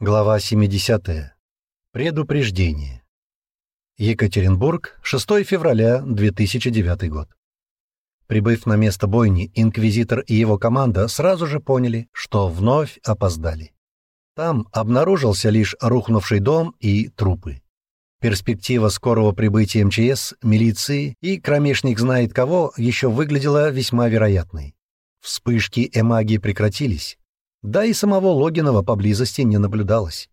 Глава 70. Предупреждение. Екатеринбург, 6 февраля 2009 год. Прибыв на место бойни, инквизитор и его команда сразу же поняли, что вновь опоздали. Там обнаружился лишь рухнувший дом и трупы. Перспектива скорого прибытия МЧС, милиции и кромешник знает кого еще выглядела весьма вероятной. Вспышки эмагии прекратились, да и самого Логинова поблизости не наблюдалось.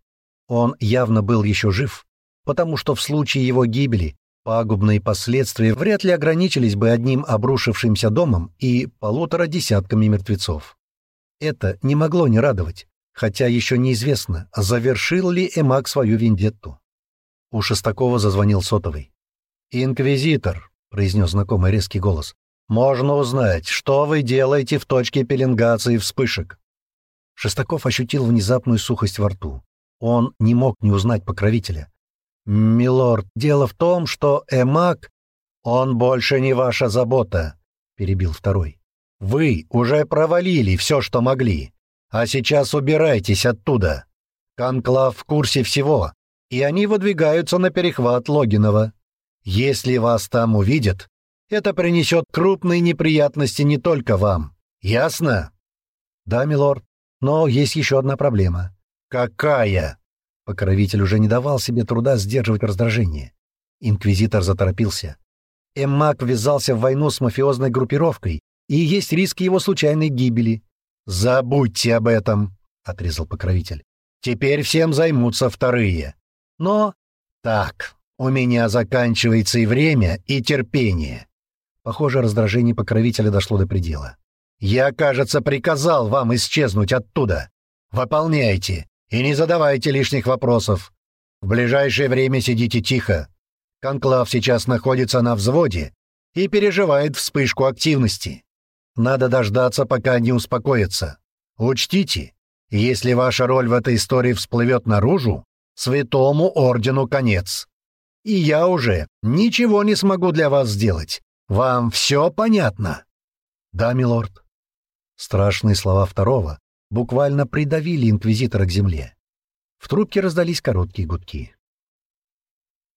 Он явно был еще жив, потому что в случае его гибели пагубные последствия вряд ли ограничились бы одним обрушившимся домом и полутора десятками мертвецов. Это не могло не радовать, хотя еще неизвестно, завершил ли Эмак свою вендетту. У Шестакова зазвонил сотовый. «Инквизитор», — произнес знакомый резкий голос, — «можно узнать, что вы делаете в точке пеленгации вспышек?» Шестаков ощутил внезапную сухость во рту. Он не мог не узнать покровителя. «Милорд, дело в том, что Эмак...» «Он больше не ваша забота», — перебил второй. «Вы уже провалили все, что могли. А сейчас убирайтесь оттуда. Конклав в курсе всего, и они выдвигаются на перехват Логинова. Если вас там увидят, это принесет крупные неприятности не только вам. Ясно?» «Да, милорд», но есть еще одна проблема. «Какая?» Покровитель уже не давал себе труда сдерживать раздражение. Инквизитор заторопился. Эммак ввязался в войну с мафиозной группировкой, и есть риск его случайной гибели. «Забудьте об этом», — отрезал покровитель. «Теперь всем займутся вторые. Но так, у меня заканчивается и время, и терпение». Похоже, раздражение покровителя дошло до предела. Я, кажется, приказал вам исчезнуть оттуда. Выполняйте и не задавайте лишних вопросов. В ближайшее время сидите тихо. Конклав сейчас находится на взводе и переживает вспышку активности. Надо дождаться, пока они успокоятся. Учтите, если ваша роль в этой истории всплывет наружу, святому ордену конец. И я уже ничего не смогу для вас сделать. Вам все понятно? Да, милорд. Страшные слова второго буквально придавили инквизитора к земле. В трубке раздались короткие гудки.